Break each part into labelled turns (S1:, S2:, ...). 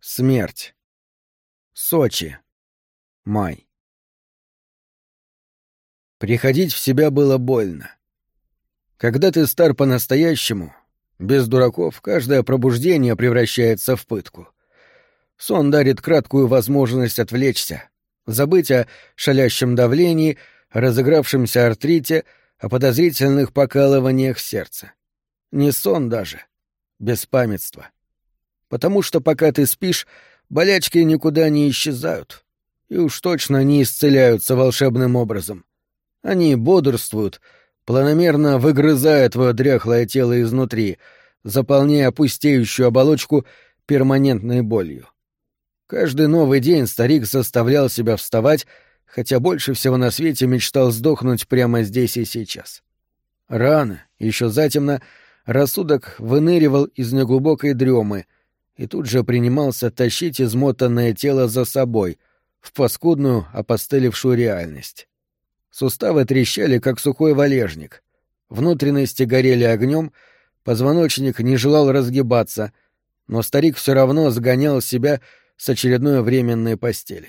S1: Смерть. Сочи. Май. Приходить в себя было больно. Когда ты стар по-настоящему, без дураков, каждое пробуждение превращается в пытку. Сон дарит краткую возможность отвлечься, забыть о шалящем давлении, разыгравшемся артрите, о подозрительных покалываниях сердца. Не сон даже, беспамятство. Потому что пока ты спишь, болячки никуда не исчезают. И уж точно не исцеляются волшебным образом. Они бодрствуют, планомерно выгрызая твое дряхлое тело изнутри, заполняя пустеющую оболочку перманентной болью. Каждый новый день старик заставлял себя вставать, хотя больше всего на свете мечтал сдохнуть прямо здесь и сейчас. Рано, еще затемно, рассудок выныривал из неглубокой дремы и тут же принимался тащить измотанное тело за собой в паскудную, опостылевшую реальность. Суставы трещали, как сухой валежник. Внутренности горели огнем, позвоночник не желал разгибаться, но старик все равно сгонял себя с очередной временной постели.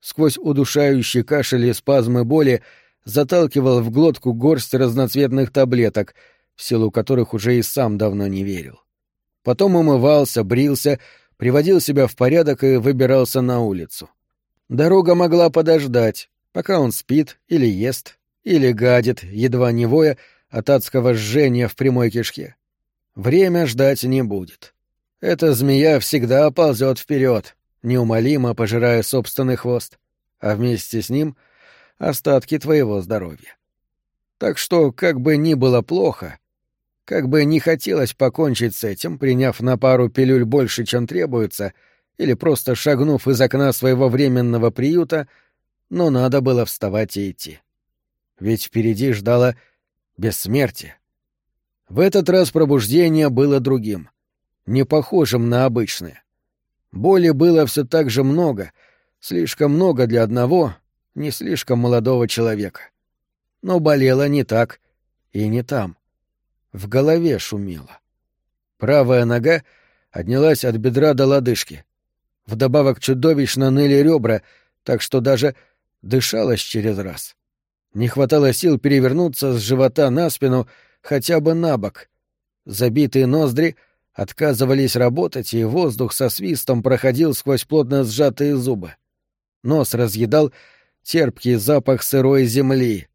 S1: Сквозь удушающий кашель и спазмы боли заталкивал в глотку горсть разноцветных таблеток, в силу которых уже и сам давно не верил. Потом умывался, брился, приводил себя в порядок и выбирался на улицу. Дорога могла подождать, пока он спит или ест, или гадит, едва не воя, от адского жжения в прямой кишке. Время ждать не будет. Эта змея всегда ползет вперед, неумолимо пожирая собственный хвост, а вместе с ним — остатки твоего здоровья. Так что, как бы ни было плохо, как бы не хотелось покончить с этим, приняв на пару пилюль больше, чем требуется, или просто шагнув из окна своего временного приюта, но надо было вставать и идти. Ведь впереди ждало бессмертие. В этот раз пробуждение было другим не похожим на обычные. Боли было все так же много, слишком много для одного, не слишком молодого человека. Но болело не так и не там. В голове шумело. Правая нога отнялась от бедра до лодыжки. Вдобавок чудовищно ныли ребра, так что даже дышалось через раз. Не хватало сил перевернуться с живота на спину хотя бы на бок. Забитые ноздри — отказывались работать, и воздух со свистом проходил сквозь плотно сжатые зубы. Нос разъедал терпкий запах сырой земли.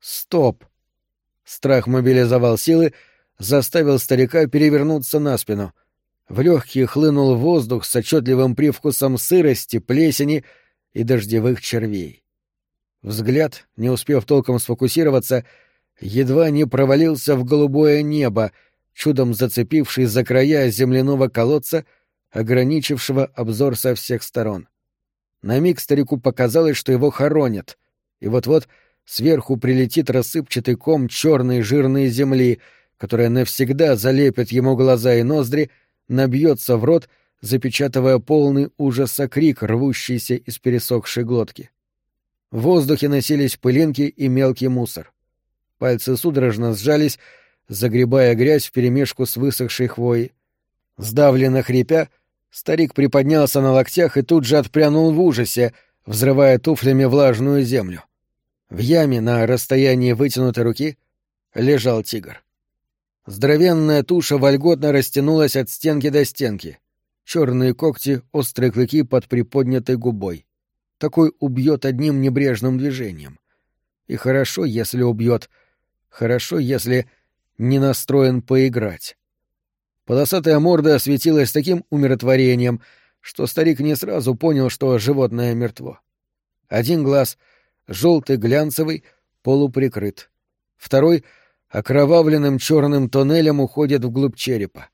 S1: Стоп! Страх мобилизовал силы, заставил старика перевернуться на спину. В легкие хлынул воздух с отчетливым привкусом сырости, плесени и дождевых червей. Взгляд, не успев толком сфокусироваться, едва не провалился в голубое небо, чудом зацепивший за края земляного колодца, ограничившего обзор со всех сторон. На миг старику показалось, что его хоронят, и вот-вот сверху прилетит рассыпчатый ком черной жирной земли, которая навсегда залепит ему глаза и ноздри, набьется в рот, запечатывая полный ужаса крик, рвущийся из пересохшей глотки. В воздухе носились пылинки и мелкий мусор. Пальцы судорожно сжались, загребая грязь вперемешку с высохшей хвоей. Сдавленно хрипя, старик приподнялся на локтях и тут же отпрянул в ужасе, взрывая туфлями влажную землю. В яме на расстоянии вытянутой руки лежал тигр. Здоровенная туша вольготно растянулась от стенки до стенки. Черные когти, острые клыки под приподнятой губой. Такой убьет одним небрежным движением. И хорошо, если убьет. Хорошо, если не настроен поиграть. Полосатая морда осветилась таким умиротворением, что старик не сразу понял, что животное мертво. Один глаз, желтый глянцевый, полуприкрыт. Второй — окровавленным черным тоннелем уходит вглубь черепа.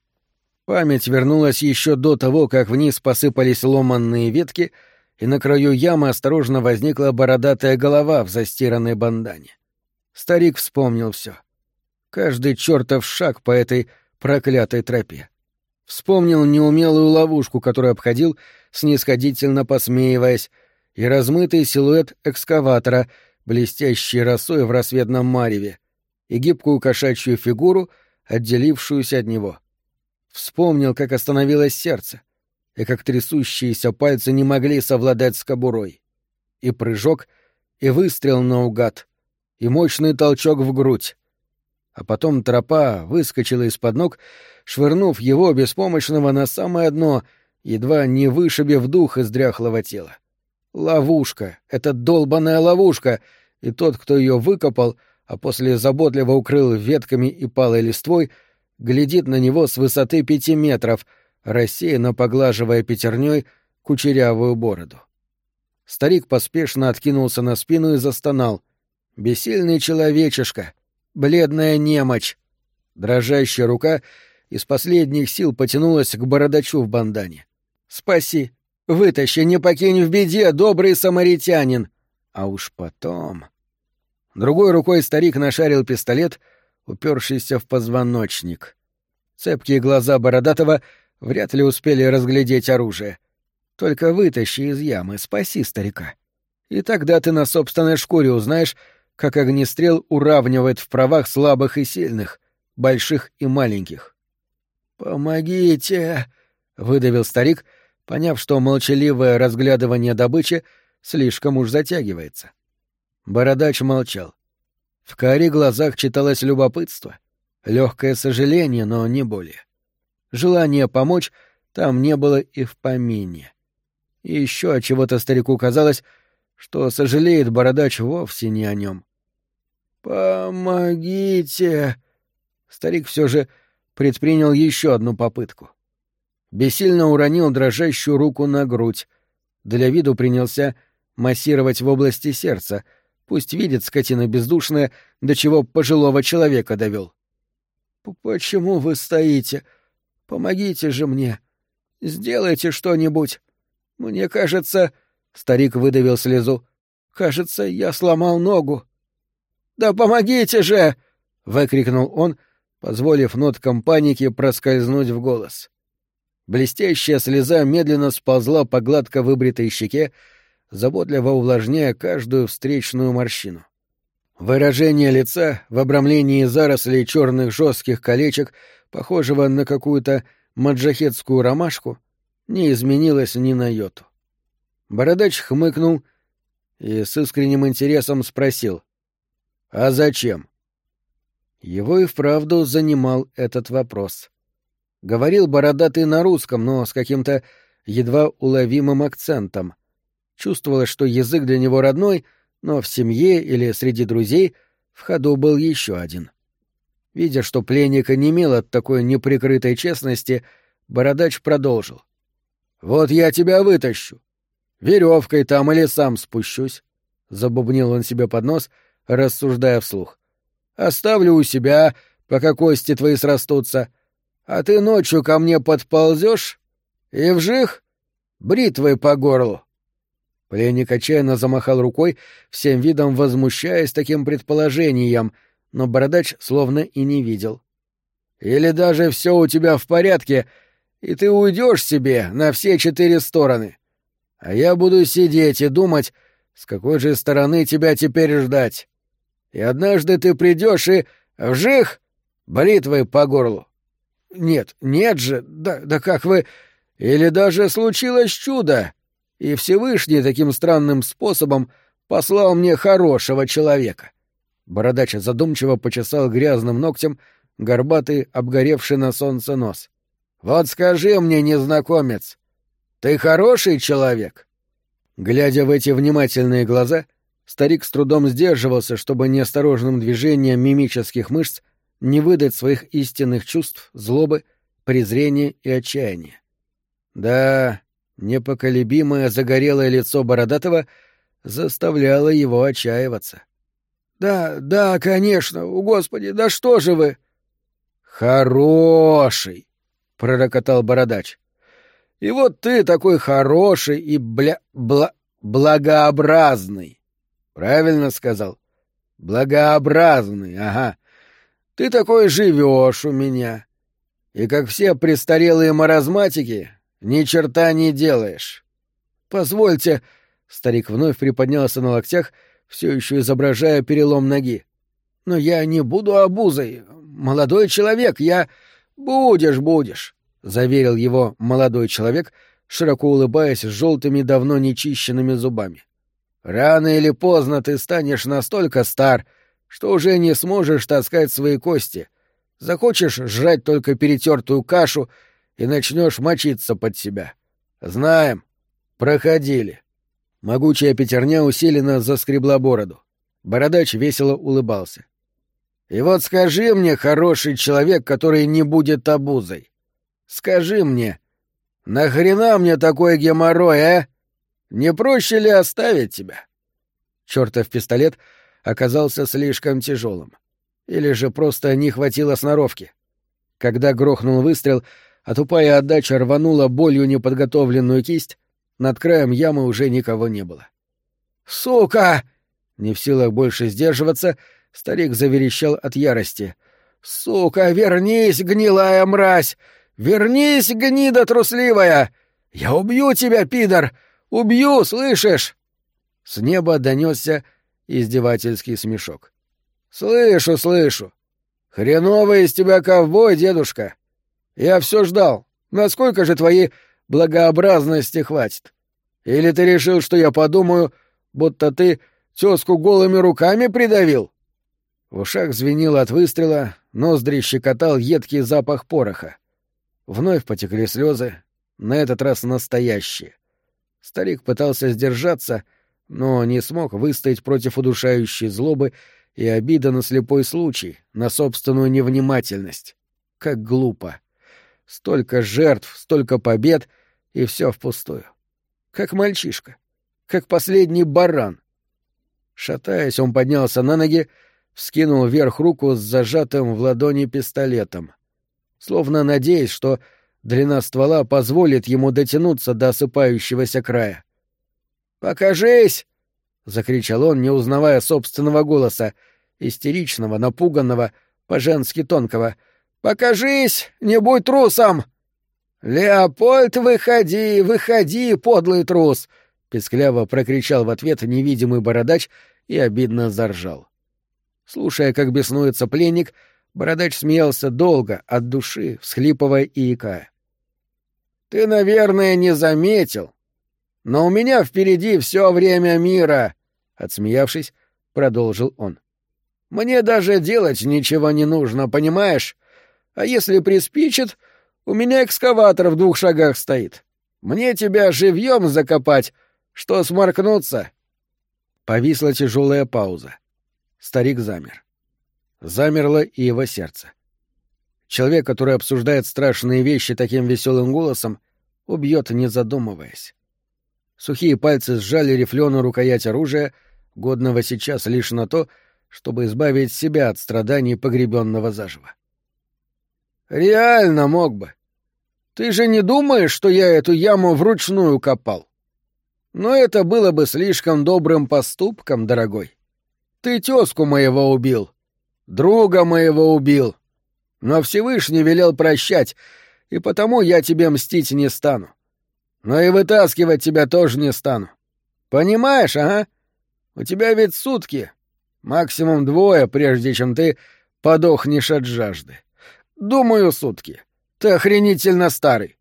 S1: Память вернулась еще до того, как вниз посыпались ломанные ветки, и на краю ямы осторожно возникла бородатая голова в застиранной бандане. Старик вспомнил все каждый чертов шаг по этой проклятой тропе. Вспомнил неумелую ловушку, которую обходил, снисходительно посмеиваясь, и размытый силуэт экскаватора, блестящий росой в рассветном мареве, и гибкую кошачью фигуру, отделившуюся от него. Вспомнил, как остановилось сердце, и как трясущиеся пальцы не могли совладать с кобурой. И прыжок, и выстрел наугад, и мощный толчок в грудь. А потом тропа выскочила из-под ног, швырнув его беспомощного на самое дно, едва не вышибив дух из дряхлого тела. Ловушка! Это долбаная ловушка! И тот, кто ее выкопал, а после заботливо укрыл ветками и палой листвой, глядит на него с высоты пяти метров, рассеянно поглаживая пятерней кучерявую бороду. Старик поспешно откинулся на спину и застонал. «Бессильный человечишка! Бледная немочь!» Дрожащая рука из последних сил потянулась к бородачу в бандане. «Спаси! Вытащи, не покинь в беде, добрый самаритянин!» А уж потом... Другой рукой старик нашарил пистолет, упершийся в позвоночник. Цепкие глаза Бородатого вряд ли успели разглядеть оружие. Только вытащи из ямы, спаси старика. И тогда ты на собственной шкуре узнаешь, как огнестрел уравнивает в правах слабых и сильных, больших и маленьких. «Помогите!» — выдавил старик, поняв, что молчаливое разглядывание добычи слишком уж затягивается. Бородач молчал. В каре глазах читалось любопытство, легкое сожаление, но не более. Желание помочь там не было и в помине. И еще от чего-то старику казалось, что сожалеет бородач вовсе не о нем. «Помогите!» Старик все же предпринял еще одну попытку. Бессильно уронил дрожащую руку на грудь. Для виду принялся массировать в области сердца. Пусть видит скотина бездушная, до чего пожилого человека довел. «Почему вы стоите? Помогите же мне. Сделайте что-нибудь. Мне кажется...» — старик выдавил слезу. «Кажется, я сломал ногу». «Да помогите же!» — выкрикнул он, позволив ноткам паники проскользнуть в голос. Блестящая слеза медленно сползла по гладко выбритой щеке, заботливо увлажняя каждую встречную морщину. Выражение лица в обрамлении зарослей черных жестких колечек, похожего на какую-то маджахетскую ромашку, не изменилось ни на йоту. Бородач хмыкнул и с искренним интересом спросил. «А зачем?» Его и вправду занимал этот вопрос. Говорил бородатый на русском, но с каким-то едва уловимым акцентом. Чувствовалось, что язык для него родной, но в семье или среди друзей в ходу был еще один. Видя, что пленник онемел от такой неприкрытой честности, бородач продолжил. «Вот я тебя вытащу. Веревкой там или сам спущусь», — забубнил он себе под нос, рассуждая вслух. «Оставлю у себя, пока кости твои срастутся, а ты ночью ко мне подползешь и вжих бритвой по горлу. Пленник отчаянно замахал рукой, всем видом возмущаясь таким предположением, но бородач словно и не видел. «Или даже все у тебя в порядке, и ты уйдешь себе на все четыре стороны. А я буду сидеть и думать, с какой же стороны тебя теперь ждать. И однажды ты придешь и вжих бритвой по горлу. Нет, нет же, да, да как вы... Или даже случилось чудо, и Всевышний таким странным способом послал мне хорошего человека. Бородач задумчиво почесал грязным ногтем горбатый, обгоревший на солнце нос. «Вот скажи мне, незнакомец, ты хороший человек?» Глядя в эти внимательные глаза, старик с трудом сдерживался, чтобы неосторожным движением мимических мышц не выдать своих истинных чувств, злобы, презрения и отчаяния. Да, непоколебимое загорелое лицо Бородатого заставляло его отчаиваться. «Да, да, конечно, у Господи, да что же вы!» «Хороший!» — пророкотал Бородач. «И вот ты такой хороший и бля... бла... благообразный!» «Правильно сказал?» «Благообразный, ага. Ты такой живешь у меня. И как все престарелые маразматики, ни черта не делаешь. Позвольте, старик вновь приподнялся на локтях, все еще изображая перелом ноги. Но я не буду обузой. Молодой человек, я... Будешь, будешь, заверил его молодой человек, широко улыбаясь с желтыми давно нечищенными зубами. «Рано или поздно ты станешь настолько стар, что уже не сможешь таскать свои кости. Захочешь жрать только перетертую кашу и начнешь мочиться под себя. Знаем. Проходили». Могучая пятерня усиленно заскребла бороду. Бородач весело улыбался. «И вот скажи мне, хороший человек, который не будет обузой, скажи мне, нахрена мне такой геморрой, а? Не проще ли оставить тебя?» Чёртов пистолет оказался слишком тяжелым. Или же просто не хватило сноровки. Когда грохнул выстрел, а тупая отдача рванула болью неподготовленную кисть, над краем ямы уже никого не было. «Сука!» Не в силах больше сдерживаться, старик заверещал от ярости. «Сука, вернись, гнилая мразь! Вернись, гнида трусливая! Я убью тебя, пидор! Убью, слышишь?» С неба донесся издевательский смешок. «Слышу, слышу. Хреновый из тебя ковбой, дедушка. Я все ждал. Насколько же твоей благообразности хватит? Или ты решил, что я подумаю, будто ты тёзку голыми руками придавил?» В ушах звенело от выстрела, ноздри щекотал едкий запах пороха. Вновь потекли слезы, на этот раз настоящие. Старик пытался сдержаться, но не смог выстоять против удушающей злобы и обиды на слепой случай, на собственную невнимательность. Как глупо. Столько жертв, столько побед, и все впустую. Как мальчишка. Как последний баран. Шатаясь, он поднялся на ноги, вскинул вверх руку с зажатым в ладони пистолетом. Словно надеясь, что длина ствола позволит ему дотянуться до осыпающегося края. «Покажись!» — закричал он, не узнавая собственного голоса, истеричного, напуганного, по-женски тонкого. «Покажись! Не будь трусом!» «Леопольд, выходи, выходи, подлый трус!» — пескляво прокричал в ответ невидимый бородач и обидно заржал. Слушая, как беснуется пленник, бородач смеялся долго, от души, всхлипывая и икая. «Ты, наверное, не заметил, но у меня впереди все время мира!» — отсмеявшись, продолжил он. «Мне даже делать ничего не нужно, понимаешь? А если приспичит, у меня экскаватор в двух шагах стоит. Мне тебя живьем закопать, что сморкнуться?» Повисла тяжелая пауза. Старик замер. Замерло и его сердце. Человек, который обсуждает страшные вещи таким веселым голосом, убьет, не задумываясь. Сухие пальцы сжали рифленую рукоять оружия, годного сейчас лишь на то, чтобы избавить себя от страданий погребенного заживо. «Реально мог бы. Ты же не думаешь, что я эту яму вручную копал? Но это было бы слишком добрым поступком, дорогой. Ты тезку моего убил, друга моего убил. Но Всевышний велел прощать, и потому я тебе мстить не стану. Но и вытаскивать тебя тоже не стану. Понимаешь, ага? У тебя ведь сутки, максимум двое, прежде чем ты подохнешь от жажды. Думаю, сутки. Ты охренительно старый.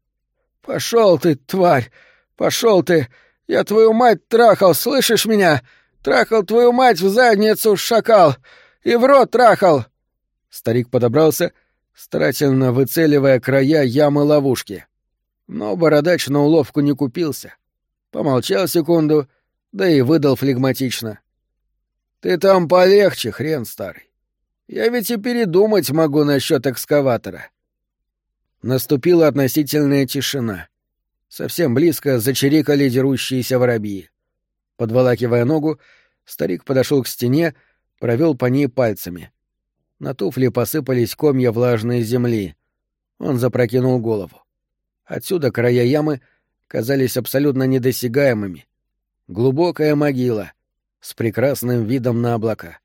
S1: Пошел ты, тварь, пошел ты, я твою мать трахал, слышишь меня? Трахал твою мать в задницу, шакал! И в рот трахал!» Старик подобрался, старательно выцеливая края ямы-ловушки. Но бородач на уловку не купился. Помолчал секунду, да и выдал флегматично. «Ты там полегче, хрен старый. Я ведь и передумать могу насчет экскаватора». Наступила относительная тишина. Совсем близко зачирикали дерущиеся воробьи. Подволакивая ногу, старик подошел к стене, провел по ней пальцами. На туфли посыпались комья влажной земли. Он запрокинул голову. Отсюда края ямы казались абсолютно недосягаемыми. Глубокая могила с прекрасным видом на облака.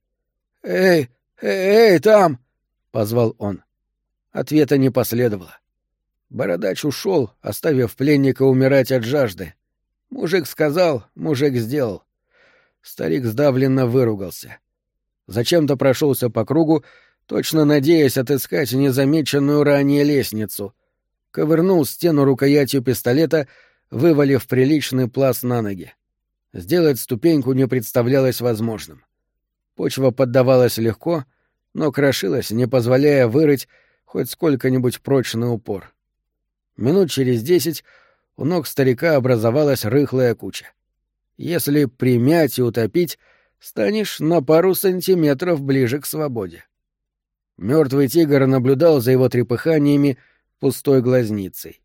S1: «Эй, эй, эй, там!» — позвал он. Ответа не последовало. Бородач ушел, оставив пленника умирать от жажды. Мужик сказал, мужик сделал. Старик сдавленно выругался. Зачем-то прошелся по кругу, точно надеясь отыскать незамеченную ранее лестницу. Ковырнул стену рукоятью пистолета, вывалив приличный пласт на ноги. Сделать ступеньку не представлялось возможным. Почва поддавалась легко, но крошилась, не позволяя вырыть хоть сколько-нибудь прочный упор. Минут через десять у ног старика образовалась рыхлая куча. Если примять и утопить, станешь на пару сантиметров ближе к свободе. Мертвый тигр наблюдал за его трепыханиями пустой глазницей.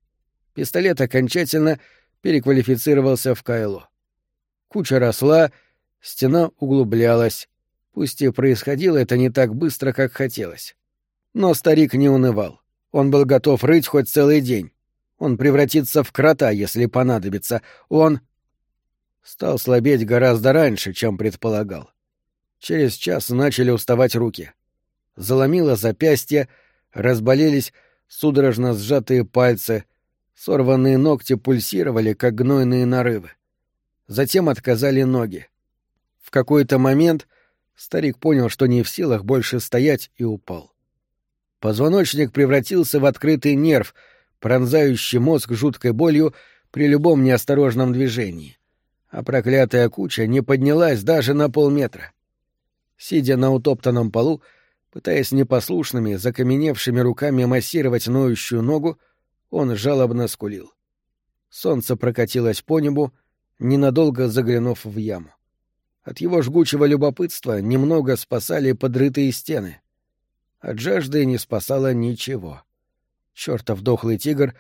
S1: Пистолет окончательно переквалифицировался в кайло. Куча росла, стена углублялась, пусть и происходило это не так быстро, как хотелось. Но старик не унывал. Он был готов рыть хоть целый день. Он превратится в крота, если понадобится. Он... Стал слабеть гораздо раньше, чем предполагал. Через час начали уставать руки. Заломило запястье, разболелись судорожно сжатые пальцы, сорванные ногти пульсировали, как гнойные нарывы. Затем отказали ноги. В какой-то момент старик понял, что не в силах больше стоять, и упал. Позвоночник превратился в открытый нерв, пронзающий мозг жуткой болью при любом неосторожном движении. А проклятая куча не поднялась даже на полметра. Сидя на утоптанном полу, пытаясь непослушными, закаменевшими руками массировать ноющую ногу, он жалобно скулил. Солнце прокатилось по небу, ненадолго заглянув в яму. От его жгучего любопытства немного спасали подрытые стены — от жажды не спасало ничего. Чёртов дохлый тигр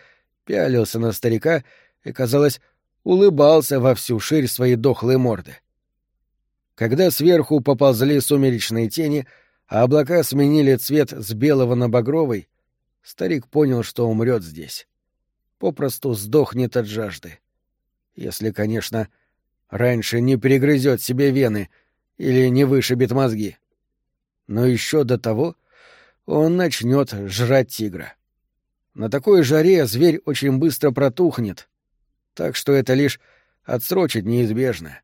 S1: пялился на старика и, казалось, улыбался во всю ширь своей дохлой морды. Когда сверху поползли сумеречные тени, а облака сменили цвет с белого на багровый, старик понял, что умрет здесь. Попросту сдохнет от жажды. Если, конечно, раньше не перегрызет себе вены или не вышибет мозги. Но еще до того он начнет жрать тигра. На такой жаре зверь очень быстро протухнет, так что это лишь отсрочит неизбежно.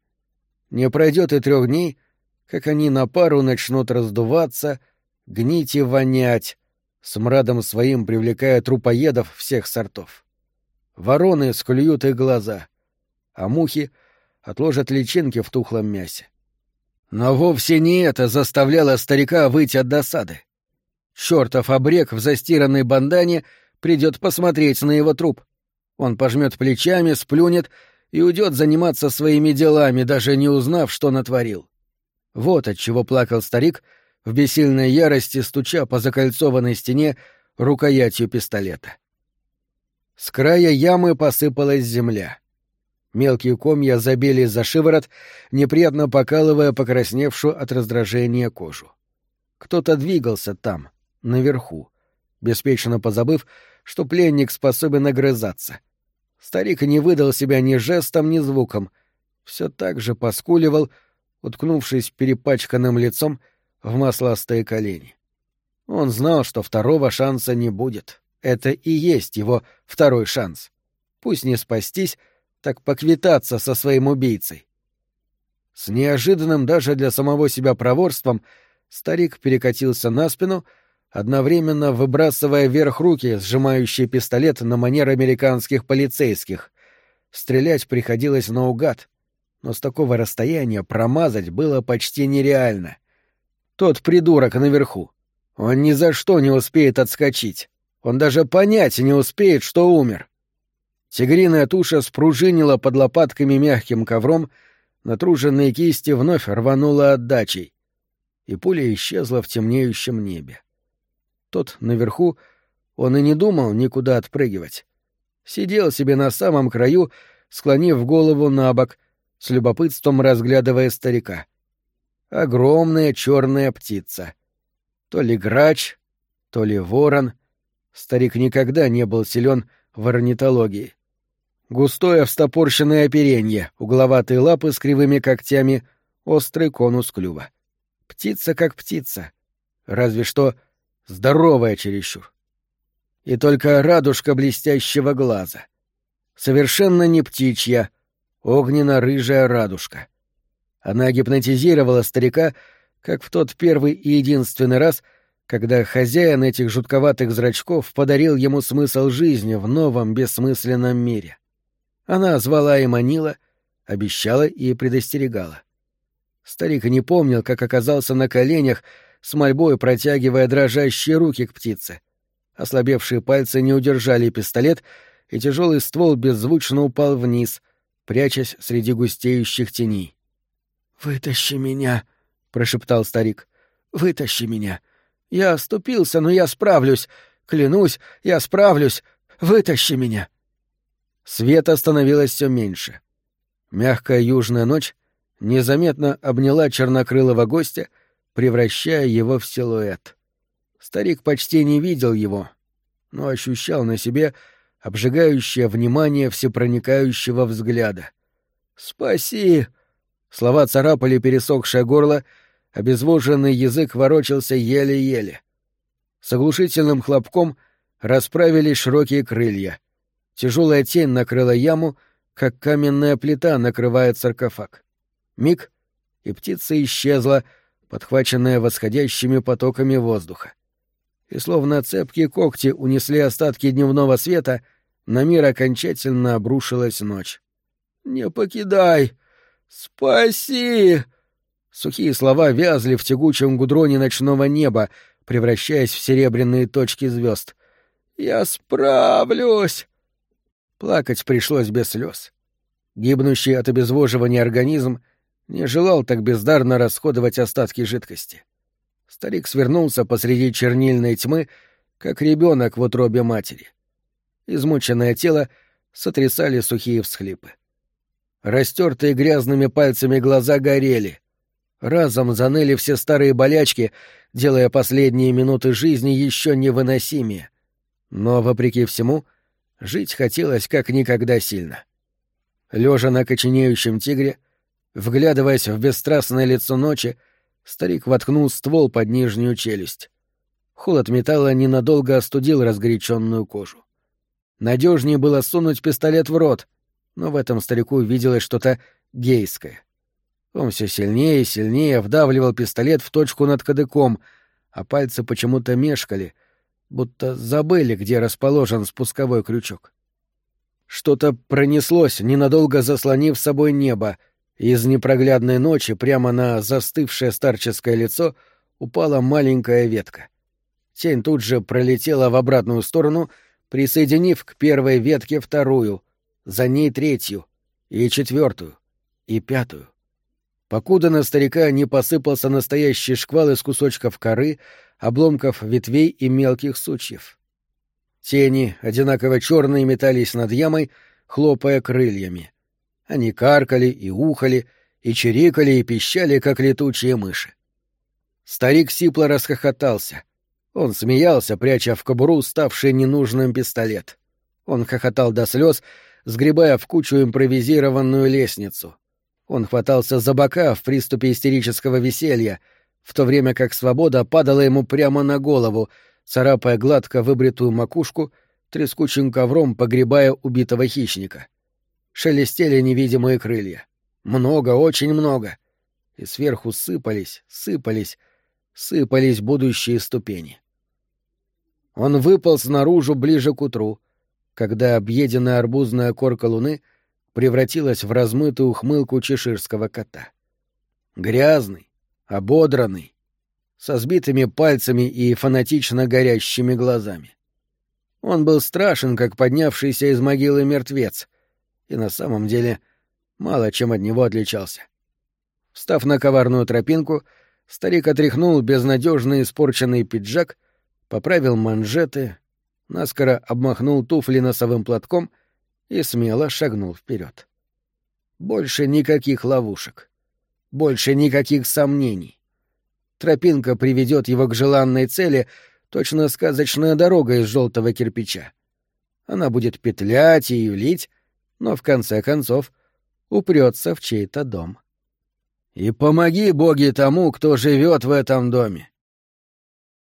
S1: Не пройдет и трех дней, как они на пару начнут раздуваться, гнить и вонять, смрадом своим привлекая трупоедов всех сортов. Вороны склюют их глаза, а мухи отложат личинки в тухлом мясе. Но вовсе не это заставляло старика выйти от досады. Чёртов обрек в застиранной бандане придет посмотреть на его труп. Он пожмет плечами, сплюнет и уйдет заниматься своими делами, даже не узнав, что натворил. Вот от чего плакал старик, в бессильной ярости стуча по закольцованной стене рукоятью пистолета. С края ямы посыпалась земля. Мелкие комья забили за шиворот, неприятно покалывая покрасневшую от раздражения кожу. Кто-то двигался там, наверху, беспечно позабыв, что пленник способен огрызаться. Старик не выдал себя ни жестом, ни звуком, все так же поскуливал, уткнувшись перепачканным лицом в масластые колени. Он знал, что второго шанса не будет. Это и есть его второй шанс. Пусть не спастись, так поквитаться со своим убийцей. С неожиданным даже для самого себя проворством старик перекатился на спину — одновременно выбрасывая вверх руки, сжимающие пистолет на манер американских полицейских. Стрелять приходилось наугад, но с такого расстояния промазать было почти нереально. Тот придурок наверху. Он ни за что не успеет отскочить. Он даже понять не успеет, что умер. Тигриная туша спружинила под лопатками мягким ковром, натруженные кисти вновь рванула отдачей, и пуля исчезла в темнеющем небе. Тот наверху, он и не думал никуда отпрыгивать. Сидел себе на самом краю, склонив голову на бок, с любопытством разглядывая старика. Огромная черная птица. То ли грач, то ли ворон. Старик никогда не был силен в орнитологии. Густое встопорщенное оперенье, угловатые лапы с кривыми когтями, острый конус клюва. Птица как птица. Разве что здоровая чересчур. И только радужка блестящего глаза. Совершенно не птичья, огненно-рыжая радужка. Она гипнотизировала старика, как в тот первый и единственный раз, когда хозяин этих жутковатых зрачков подарил ему смысл жизни в новом бессмысленном мире. Она звала и манила, обещала и предостерегала. Старик не помнил, как оказался на коленях, с мольбой протягивая дрожащие руки к птице. Ослабевшие пальцы не удержали пистолет, и тяжелый ствол беззвучно упал вниз, прячась среди густеющих теней. «Вытащи меня!» — прошептал старик. «Вытащи меня! Я оступился, но я справлюсь! Клянусь, я справлюсь! Вытащи меня!» Света становилось все меньше. Мягкая южная ночь незаметно обняла чернокрылого гостя, превращая его в силуэт. Старик почти не видел его, но ощущал на себе обжигающее внимание всепроникающего взгляда. «Спаси!» Слова царапали пересохшее горло, обезвоженный язык ворочался еле-еле. С оглушительным хлопком расправились широкие крылья. Тяжелая тень накрыла яму, как каменная плита накрывает саркофаг. Миг, и птица исчезла, подхваченная восходящими потоками воздуха. И словно цепкие когти унесли остатки дневного света, на мир окончательно обрушилась ночь. «Не покидай! Спаси!» Сухие слова вязли в тягучем гудроне ночного неба, превращаясь в серебряные точки звезд. «Я справлюсь!» Плакать пришлось без слез. Гибнущий от обезвоживания организм не желал так бездарно расходовать остатки жидкости. Старик свернулся посреди чернильной тьмы, как ребенок в утробе матери. Измученное тело сотрясали сухие всхлипы. Растертые грязными пальцами глаза горели. Разом заныли все старые болячки, делая последние минуты жизни еще невыносимее. Но, вопреки всему, Жить хотелось как никогда сильно. Лежа на коченеющем тигре, вглядываясь в бесстрастное лицо ночи, старик воткнул ствол под нижнюю челюсть. Холод металла ненадолго остудил разгоряченную кожу. Надежнее было сунуть пистолет в рот, но в этом старику виделось что-то гейское. Он все сильнее и сильнее вдавливал пистолет в точку над кадыком, а пальцы почему-то мешкали, будто забыли, где расположен спусковой крючок. Что-то пронеслось, ненадолго заслонив собой небо, из непроглядной ночи прямо на застывшее старческое лицо упала маленькая ветка. Тень тут же пролетела в обратную сторону, присоединив к первой ветке вторую, за ней третью, и четвертую, и пятую. Покуда на старика не посыпался настоящий шквал из кусочков коры, обломков ветвей и мелких сучьев. Тени, одинаково черные, метались над ямой, хлопая крыльями. Они каркали и ухали, и чирикали и пищали, как летучие мыши. Старик сипло расхохотался. Он смеялся, пряча в кобуру ставший ненужным пистолет. Он хохотал до слез, сгребая в кучу импровизированную лестницу. Он хватался за бока в приступе истерического веселья — в то время как свобода падала ему прямо на голову, царапая гладко выбритую макушку, трескучим ковром погребая убитого хищника. Шелестели невидимые крылья. Много, очень много. И сверху сыпались, сыпались, сыпались будущие ступени. Он выпал снаружи ближе к утру, когда объеденная арбузная корка луны превратилась в размытую ухмылку чеширского кота. Грязный, ободранный, со сбитыми пальцами и фанатично горящими глазами. Он был страшен, как поднявшийся из могилы мертвец, и на самом деле мало чем от него отличался. Встав на коварную тропинку, старик отряхнул безнадежно испорченный пиджак, поправил манжеты, наскоро обмахнул туфли носовым платком и смело шагнул вперед. Больше никаких ловушек. Больше никаких сомнений. Тропинка приведет его к желанной цели, точно сказочная дорога из желтого кирпича. Она будет петлять и юлить, но в конце концов упрется в чей-то дом. И помоги боги тому, кто живет в этом доме.